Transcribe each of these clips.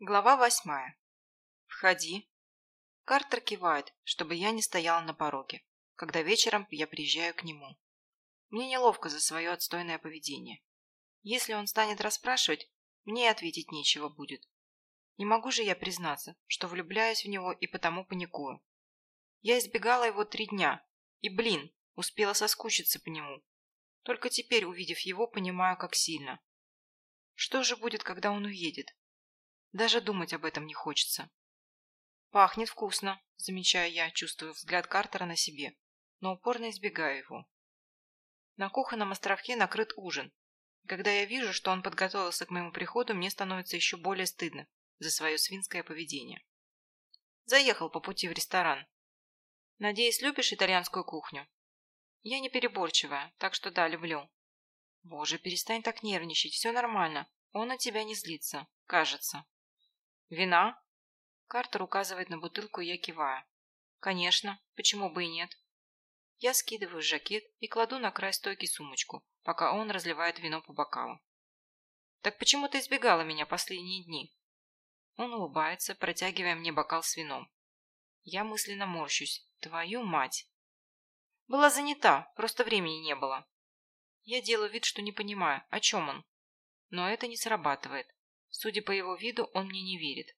Глава восьмая. «Входи». Картер кивает, чтобы я не стояла на пороге, когда вечером я приезжаю к нему. Мне неловко за свое отстойное поведение. Если он станет расспрашивать, мне и ответить нечего будет. Не могу же я признаться, что влюбляюсь в него и потому паникую. Я избегала его три дня, и, блин, успела соскучиться по нему. Только теперь, увидев его, понимаю, как сильно. Что же будет, когда он уедет? Даже думать об этом не хочется. «Пахнет вкусно», – замечаю я, чувствую взгляд Картера на себе, но упорно избегаю его. На кухонном островке накрыт ужин. когда я вижу, что он подготовился к моему приходу, мне становится еще более стыдно за свое свинское поведение. Заехал по пути в ресторан. Надеюсь, любишь итальянскую кухню? Я не переборчивая, так что да, люблю. Боже, перестань так нервничать, все нормально. Он от тебя не злится, кажется. «Вина?» Картер указывает на бутылку, я киваю. «Конечно. Почему бы и нет?» Я скидываю жакет и кладу на край стойки сумочку, пока он разливает вино по бокалу. «Так почему ты избегала меня последние дни?» Он улыбается, протягивая мне бокал с вином. Я мысленно морщусь. «Твою мать!» «Была занята, просто времени не было». Я делаю вид, что не понимаю, о чем он. Но это не срабатывает. Судя по его виду, он мне не верит.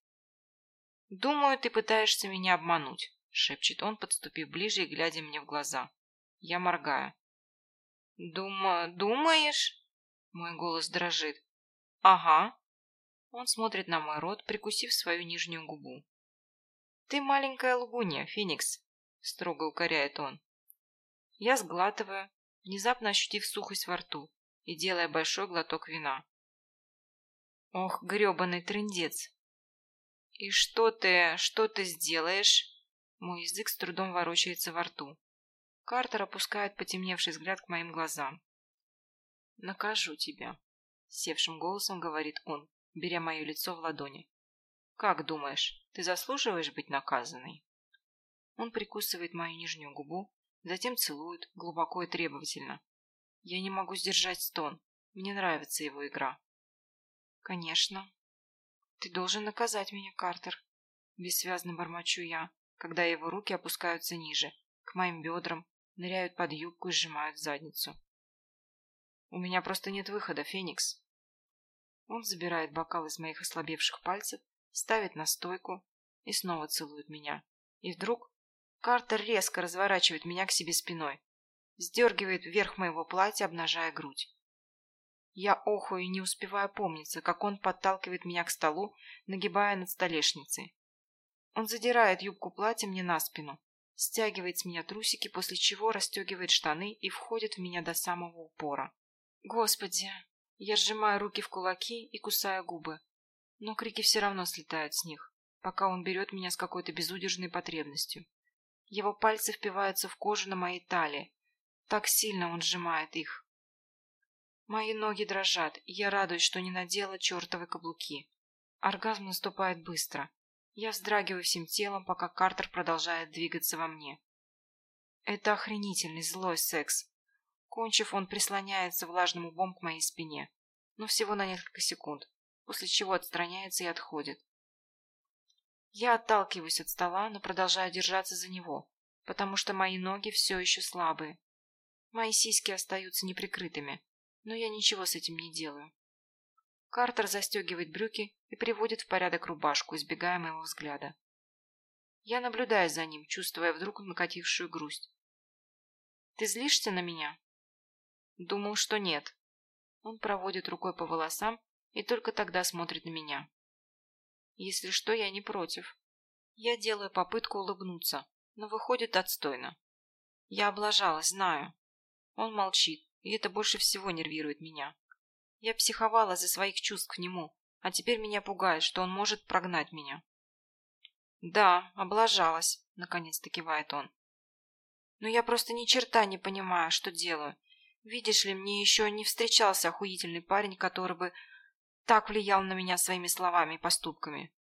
«Думаю, ты пытаешься меня обмануть», — шепчет он, подступив ближе и глядя мне в глаза. Я моргаю. «Дума... думаешь?» Мой голос дрожит. «Ага». Он смотрит на мой рот, прикусив свою нижнюю губу. «Ты маленькая лгунья, Феникс», — строго укоряет он. Я сглатываю, внезапно ощутив сухость во рту и делая большой глоток вина. Ох, грёбаный трындец. И что ты, что ты сделаешь? Мой язык с трудом ворочается во рту. Картер опускает потемневший взгляд к моим глазам. «Накажу тебя», — севшим голосом говорит он, беря мое лицо в ладони. «Как думаешь, ты заслуживаешь быть наказанной?» Он прикусывает мою нижнюю губу, затем целует, глубоко и требовательно. Я не могу сдержать стон. Мне нравится его игра. «Конечно. Ты должен наказать меня, Картер», – бессвязно бормочу я, когда его руки опускаются ниже, к моим бедрам, ныряют под юбку и сжимают задницу. «У меня просто нет выхода, Феникс». Он забирает бокал из моих ослабевших пальцев, ставит на стойку и снова целует меня. И вдруг Картер резко разворачивает меня к себе спиной, сдергивает вверх моего платья, обнажая грудь. Я охую и не успеваю помниться, как он подталкивает меня к столу, нагибая над столешницей. Он задирает юбку платья мне на спину, стягивает с меня трусики, после чего расстегивает штаны и входит в меня до самого упора. Господи! Я сжимаю руки в кулаки и кусаю губы. Но крики все равно слетают с них, пока он берет меня с какой-то безудержной потребностью. Его пальцы впиваются в кожу на моей талии. Так сильно он сжимает их. Мои ноги дрожат, и я радуюсь, что не надела чертовы каблуки. Оргазм наступает быстро. Я вздрагиваю всем телом, пока Картер продолжает двигаться во мне. Это охренительный злой секс. Кончив, он прислоняется влажным лбом к моей спине, но всего на несколько секунд, после чего отстраняется и отходит. Я отталкиваюсь от стола, но продолжаю держаться за него, потому что мои ноги все еще слабые. Мои сиськи остаются неприкрытыми, но я ничего с этим не делаю. Картер застегивает брюки и приводит в порядок рубашку, избегая моего взгляда. Я наблюдаю за ним, чувствуя вдруг накатившую грусть. «Ты злишься на меня?» «Думал, что нет». Он проводит рукой по волосам и только тогда смотрит на меня. «Если что, я не против». Я делаю попытку улыбнуться, но выходит отстойно. Я облажалась, знаю. Он молчит, и это больше всего нервирует меня. Я психовала за своих чувств к нему, а теперь меня пугает, что он может прогнать меня. «Да, облажалась», — наконец-то кивает он. «Но я просто ни черта не понимаю, что делаю. Видишь ли, мне еще не встречался охуительный парень, который бы так влиял на меня своими словами и поступками.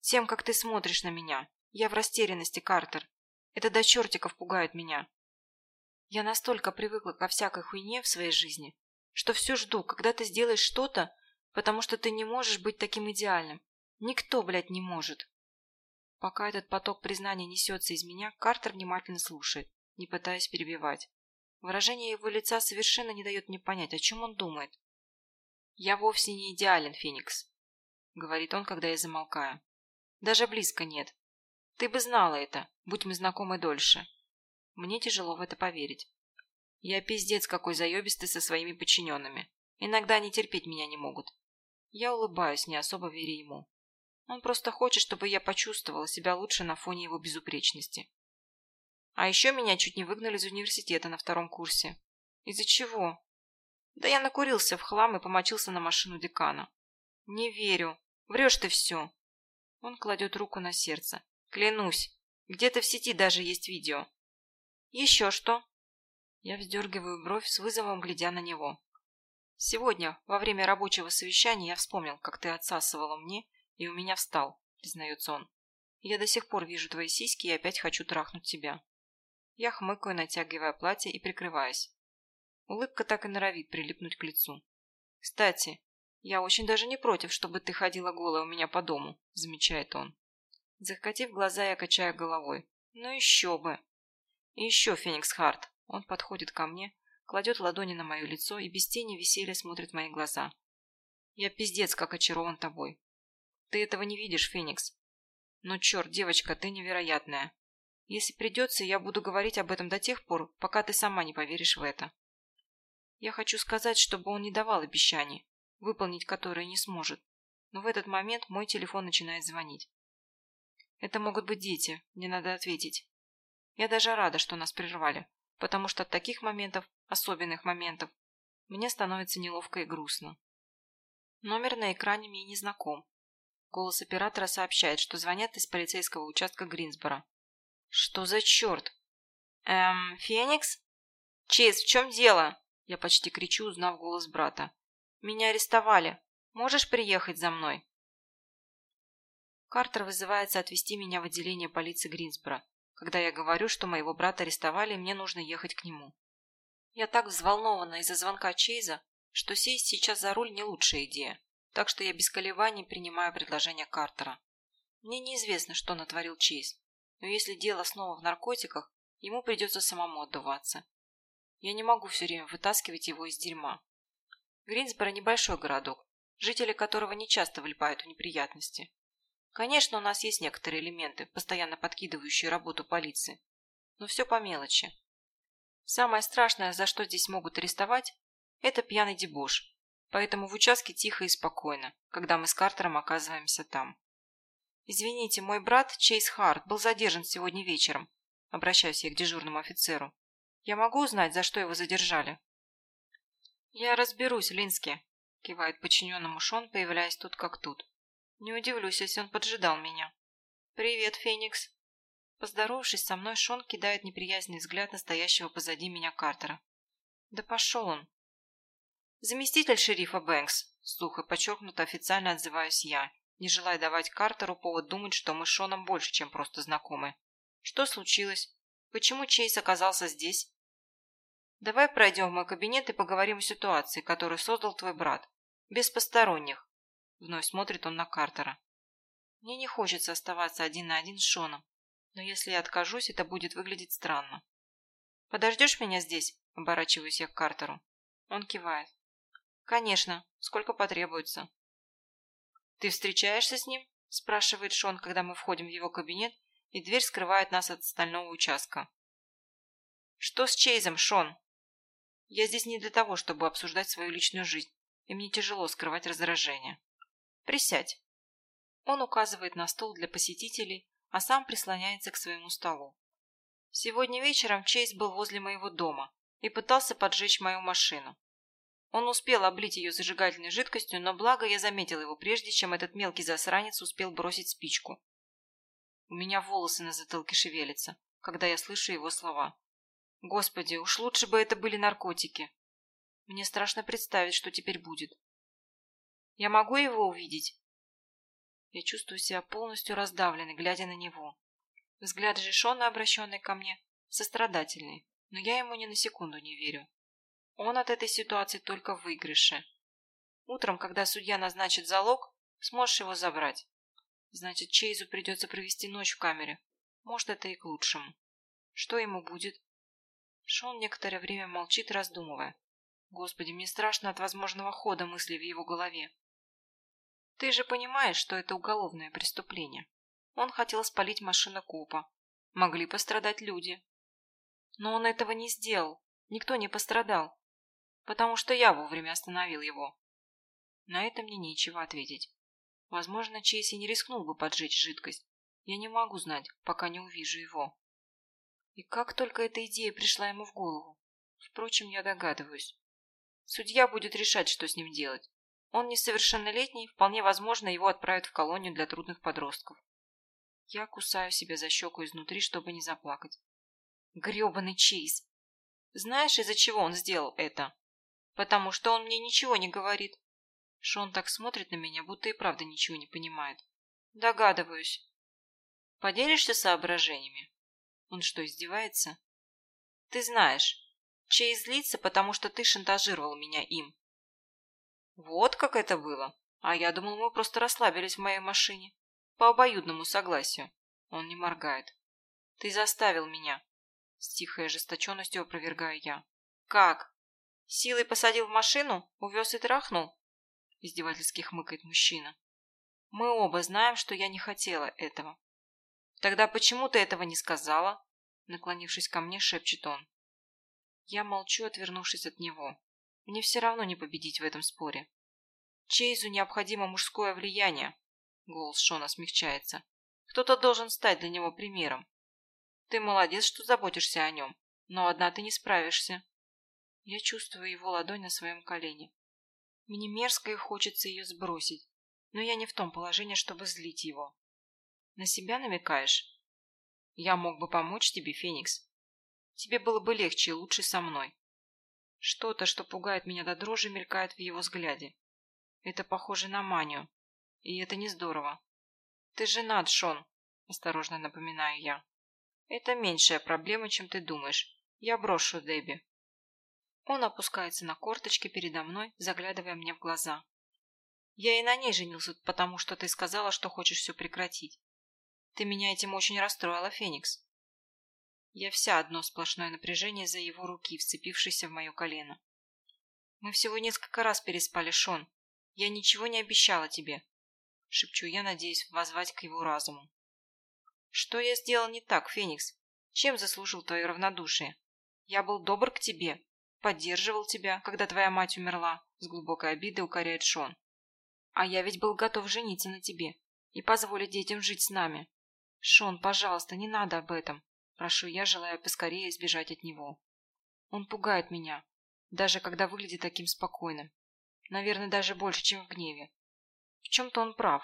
Тем, как ты смотришь на меня. Я в растерянности, Картер. Это до чертиков пугает меня. Я настолько привыкла ко всякой хуйне в своей жизни, что все жду, когда ты сделаешь что-то, потому что ты не можешь быть таким идеальным. Никто, блядь, не может. Пока этот поток признания несется из меня, Картер внимательно слушает, не пытаясь перебивать. Выражение его лица совершенно не дает мне понять, о чем он думает. «Я вовсе не идеален, Феникс», — говорит он, когда я замолкаю. «Даже близко нет. Ты бы знала это, будь мы знакомы дольше». Мне тяжело в это поверить. Я пиздец какой заебистый со своими подчиненными. Иногда они терпеть меня не могут. Я улыбаюсь, не особо веря ему. Он просто хочет, чтобы я почувствовала себя лучше на фоне его безупречности. А еще меня чуть не выгнали из университета на втором курсе. Из-за чего? Да я накурился в хлам и помочился на машину декана. Не верю. Врешь ты все. Он кладет руку на сердце. Клянусь. Где-то в сети даже есть видео. Еще что? Я вздергиваю бровь с вызовом, глядя на него. Сегодня, во время рабочего совещания, я вспомнил, как ты отсасывала мне, и у меня встал, признается он. Я до сих пор вижу твои сиськи и опять хочу трахнуть тебя. Я хмыкаю, натягивая платье и прикрываясь. Улыбка так и норовит прилипнуть к лицу. «Кстати, я очень даже не против, чтобы ты ходила голая у меня по дому», – замечает он. Захотев глаза, я качаю головой. «Ну еще бы!» «И еще, Феникс Харт!» Он подходит ко мне, кладет ладони на мое лицо и без тени веселья смотрит в мои глаза. «Я пиздец, как очарован тобой. Ты этого не видишь, Феникс. Но черт, девочка, ты невероятная. Если придется, я буду говорить об этом до тех пор, пока ты сама не поверишь в это. Я хочу сказать, чтобы он не давал обещаний, выполнить которые не сможет. Но в этот момент мой телефон начинает звонить. Это могут быть дети, мне надо ответить. Я даже рада, что нас прервали, потому что от таких моментов, особенных моментов, мне становится неловко и грустно. Номер на экране мне не знаком. Голос оператора сообщает, что звонят из полицейского участка Гринсбора. Что за черт? Эм, Феникс? Чейз, в чем дело? Я почти кричу, узнав голос брата. Меня арестовали. Можешь приехать за мной? Картер вызывается отвезти меня в отделение полиции Гринсбора, когда я говорю, что моего брата арестовали, и мне нужно ехать к нему. Я так взволнована из-за звонка Чейза, что сесть сейчас за руль не лучшая идея, так что я без колебаний принимаю предложение Картера. Мне неизвестно, что натворил Чейз, но если дело снова в наркотиках, ему придется самому отдуваться. Я не могу все время вытаскивать его из дерьма. Гринсборо небольшой городок, жители которого не часто влипают в неприятности. Конечно, у нас есть некоторые элементы, постоянно подкидывающие работу полиции, но все по мелочи. Самое страшное, за что здесь могут арестовать, это пьяный дебош, поэтому в участке тихо и спокойно, когда мы с Картером оказываемся там. «Извините, мой брат Чейз Харт был задержан сегодня вечером», обращаюсь я к дежурному офицеру. «Я могу узнать, за что его задержали?» «Я разберусь, Лински», кивает подчиненному Шон, появляясь тут как тут. Не удивлюсь, если он поджидал меня. «Привет, Феникс». Поздоровавшись со мной, Шон кидает неприязненный взгляд настоящего позади меня Картера. «Да пошел он». «Заместитель шерифа Бэнкс», – слух и подчеркнуто официально отзываюсь я, не желая давать Картеру повод думать, что мы с Шоном больше, чем просто знакомы. Что случилось? Почему Чейз оказался здесь? Давай пройдем в мой кабинет и поговорим о ситуации, которую создал твой брат. Без посторонних. Вновь смотрит он на Картера. Мне не хочется оставаться один на один с Шоном, но если я откажусь, это будет выглядеть странно. Подождешь меня здесь? Оборачиваюсь я к Картеру. Он кивает. Конечно, сколько потребуется. «Ты встречаешься с ним?» – спрашивает Шон, когда мы входим в его кабинет, и дверь скрывает нас от стального участка. «Что с Чейзом, Шон?» «Я здесь не для того, чтобы обсуждать свою личную жизнь, и мне тяжело скрывать раздражение. Присядь». Он указывает на стол для посетителей, а сам прислоняется к своему столу. Сегодня вечером Чейз был возле моего дома и пытался поджечь мою машину. Он успел облить ее зажигательной жидкостью, но благо я заметил его прежде, чем этот мелкий засранец успел бросить спичку. У меня волосы на затылке шевелятся, когда я слышу его слова. Господи, уж лучше бы это были наркотики. Мне страшно представить, что теперь будет. Я могу его увидеть? Я чувствую себя полностью раздавленной, глядя на него. Взгляд же Шона, обращенный ко мне, сострадательный, но я ему ни на секунду не верю. Он от этой ситуации только в выигрыше. Утром, когда судья назначит залог, сможешь его забрать. Значит, Чейзу придется провести ночь в камере. Может, это и к лучшему. Что ему будет? Шон некоторое время молчит, раздумывая. Господи, мне страшно от возможного хода мыслей в его голове. Ты же понимаешь, что это уголовное преступление. Он хотел спалить машину копа. Могли пострадать люди. Но он этого не сделал. Никто не пострадал. Потому что я вовремя остановил его. На это мне нечего ответить. Возможно, Чейз и не рискнул бы поджечь жидкость. Я не могу знать, пока не увижу его. И как только эта идея пришла ему в голову. Впрочем, я догадываюсь. Судья будет решать, что с ним делать. Он несовершеннолетний, вполне возможно, его отправят в колонию для трудных подростков. Я кусаю себя за щеку изнутри, чтобы не заплакать. Гребаный Чейз. Знаешь, из-за чего он сделал это? Потому что он мне ничего не говорит. Шон так смотрит на меня, будто и правда ничего не понимает. Догадываюсь. Поделишься соображениями? Он что, издевается? Ты знаешь, Чейз злится, потому что ты шантажировал меня им. Вот как это было. А я думал, мы просто расслабились в моей машине. По обоюдному согласию. Он не моргает. Ты заставил меня. С тихой ожесточенностью опровергаю я. Как? Силой посадил в машину? Увез и трахнул? Издевательски хмыкает мужчина. Мы оба знаем, что я не хотела этого. Тогда почему ты этого не сказала? Наклонившись ко мне, шепчет он. Я молчу, отвернувшись от него. Мне все равно не победить в этом споре. Чейзу необходимо мужское влияние, Голос Шона смягчается. Кто-то должен стать для него примером. Ты молодец, что заботишься о нем, но одна ты не справишься. Я чувствую его ладонь на своем колене. Мне мерзко и хочется ее сбросить, но я не в том положении, чтобы злить его. На себя намекаешь? Я мог бы помочь тебе, Феникс. Тебе было бы легче и лучше со мной. Что-то, что пугает меня до дрожи, мелькает в его взгляде. Это похоже на манию. И это не здорово. Ты женат, Шон, осторожно напоминаю я. Это меньшая проблема, чем ты думаешь. Я брошу Дебби. Он опускается на корточки передо мной, заглядывая мне в глаза. Я и на ней женился, потому что ты сказала, что хочешь все прекратить. Ты меня этим очень расстроила, Феникс. Я вся одно сплошное напряжение за его руки, вцепившейся в мое колено. Мы всего несколько раз переспали, Шон. Я ничего не обещала тебе. — шепчу я, надеясь воззвать к его разуму. «Что я сделал не так, Феникс? Чем заслужил твое равнодушие? Я был добр к тебе, поддерживал тебя, когда твоя мать умерла», — с глубокой обидой укоряет Шон. «А я ведь был готов жениться на тебе и позволить детям жить с нами. Шон, пожалуйста, не надо об этом», — прошу я, желая поскорее избежать от него. Он пугает меня, даже когда выглядит таким спокойным. Наверное, даже больше, чем в гневе. В чем-то он прав.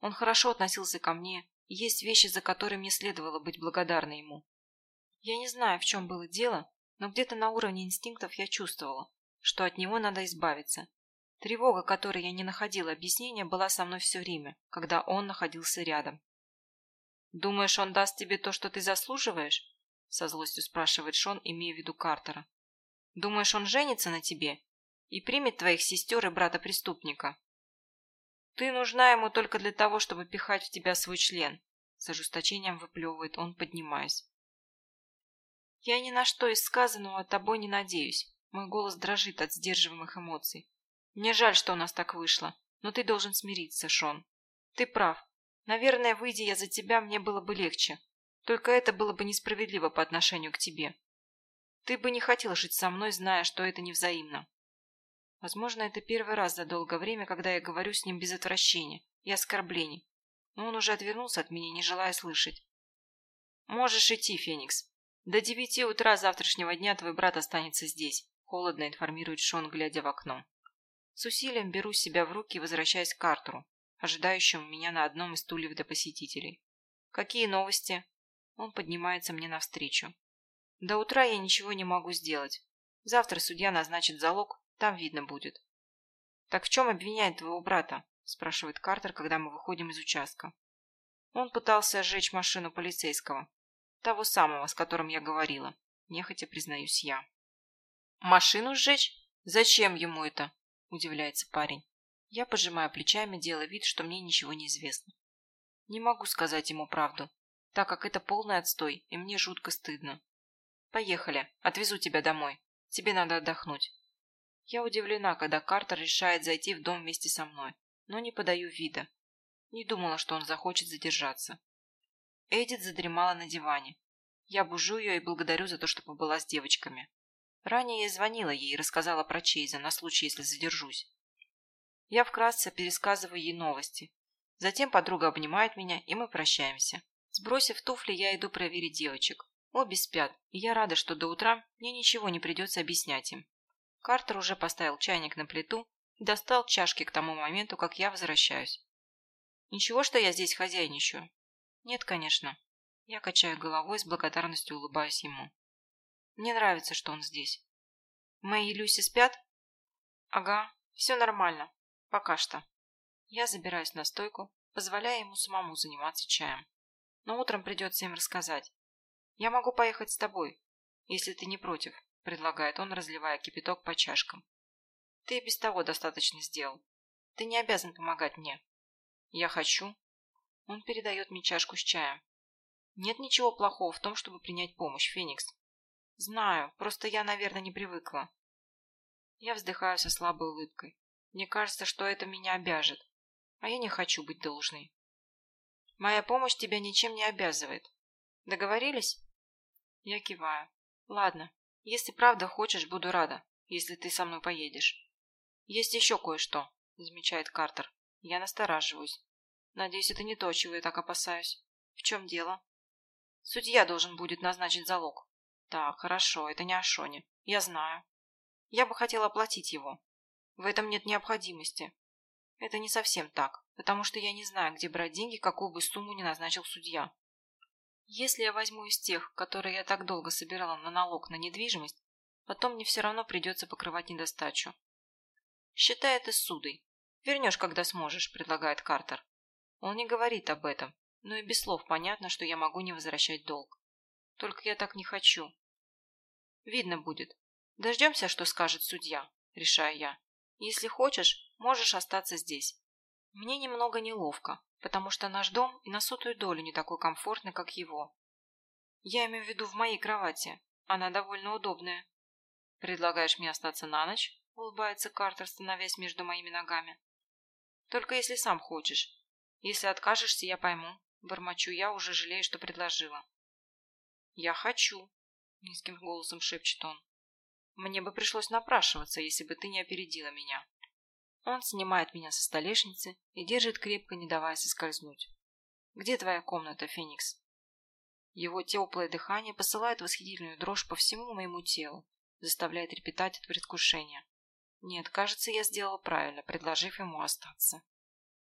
Он хорошо относился ко мне, и есть вещи, за которые мне следовало быть благодарной ему. Я не знаю, в чем было дело, но где-то на уровне инстинктов я чувствовала, что от него надо избавиться. Тревога, которой я не находила объяснения, была со мной все время, когда он находился рядом. «Думаешь, он даст тебе то, что ты заслуживаешь?» со злостью спрашивает Шон, имея в виду Картера. «Думаешь, он женится на тебе и примет твоих сестер и брата-преступника?» Ты нужна ему только для того, чтобы пихать в тебя свой член. С ожесточением выплевывает он, поднимаясь. Я ни на что из сказанного тобой не надеюсь. Мой голос дрожит от сдерживаемых эмоций. Мне жаль, что у нас так вышло, но ты должен смириться, Шон. Ты прав. Наверное, выйдя я за тебя, мне было бы легче. Только это было бы несправедливо по отношению к тебе. Ты бы не хотел жить со мной, зная, что это невзаимно. Возможно, это первый раз за долгое время, когда я говорю с ним без отвращения и оскорблений. Но он уже отвернулся от меня, не желая слышать. «Можешь идти, Феникс. До девяти утра завтрашнего дня твой брат останется здесь», – холодно информирует Шон, глядя в окно. С усилием беру себя в руки и возвращаюсь к Артеру, ожидающему меня на одном из стульев до посетителей. «Какие новости?» Он поднимается мне навстречу. «До утра я ничего не могу сделать. Завтра судья назначит залог, там видно будет. «Так в чем обвиняет твоего брата?» – спрашивает Картер, когда мы выходим из участка. Он пытался сжечь машину полицейского. Того самого, с которым я говорила. Нехотя признаюсь я. «Машину сжечь? Зачем ему это?» – удивляется парень. Я пожимаю плечами, делая вид, что мне ничего не известно. Не могу сказать ему правду, так как это полный отстой, и мне жутко стыдно. Поехали, отвезу тебя домой. Тебе надо отдохнуть. Я удивлена, когда Картер решает зайти в дом вместе со мной, но не подаю вида. Не думала, что он захочет задержаться. Эдит задремала на диване. Я бужу ее и благодарю за то, что побыла с девочками. Ранее я звонила ей и рассказала про Чейза на случай, если задержусь. Я вкратце пересказываю ей новости. Затем подруга обнимает меня, и мы прощаемся. Сбросив туфли, я иду проверить девочек. Обе спят, и я рада, что до утра мне ничего не придется объяснять им. Картер уже поставил чайник на плиту и достал чашки к тому моменту, как я возвращаюсь. Ничего, что я здесь хозяйничаю? Нет, конечно. Я качаю головой, с благодарностью улыбаюсь ему. Мне нравится, что он здесь. Мэй и Люси спят? Ага, все нормально. Пока что. Я забираюсь на стойку, позволяя ему самому заниматься чаем. Но утром придется им рассказать. Я могу поехать с тобой, если ты не против, предлагает он, разливая кипяток по чашкам. Ты и без того достаточно сделал. Ты не обязан помогать мне. Я хочу. Он передает мне чашку с чаем. Нет ничего плохого в том, чтобы принять помощь, Феникс. Знаю, просто я, наверное, не привыкла. Я вздыхаю со слабой улыбкой. Мне кажется, что это меня обяжет. А я не хочу быть должной. Моя помощь тебя ничем не обязывает. Договорились? Я киваю. Ладно, если правда хочешь, буду рада, если ты со мной поедешь. Есть еще кое-что, замечает Картер. Я настораживаюсь. Надеюсь, это не то, чего я так опасаюсь. В чем дело? Судья должен будет назначить залог. Так, хорошо, это не о Шоне. Я знаю. Я бы хотела оплатить его. В этом нет необходимости. Это не совсем так, потому что я не знаю, где брать деньги, какую бы сумму ни назначил судья. Если я возьму из тех, которые я так долго собирала на налог на недвижимость, потом мне все равно придется покрывать недостачу. Считай это судой. Вернешь, когда сможешь, предлагает Картер. Он не говорит об этом, но и без слов понятно, что я могу не возвращать долг. Только я так не хочу. Видно будет. Дождемся, что скажет судья, решаю я. Если хочешь, можешь остаться здесь. Мне немного неловко, потому что наш дом и на сотую долю не такой комфортный, как его. Я имею в виду в моей кровати. Она довольно удобная. Предлагаешь мне остаться на ночь? Улыбается Картер, становясь между моими ногами. Только если сам хочешь. Если откажешься, я пойму. Бормочу я, уже жалею, что предложила. Я хочу, низким голосом шепчет он. Мне бы пришлось напрашиваться, если бы ты не опередила меня. Он снимает меня со столешницы и держит крепко, не давая соскользнуть. «Где твоя комната, Феникс?» Его теплое дыхание посылает восхитительную дрожь по всему моему телу, заставляет репетать от предвкушения. Нет, кажется, я сделала правильно, предложив ему остаться.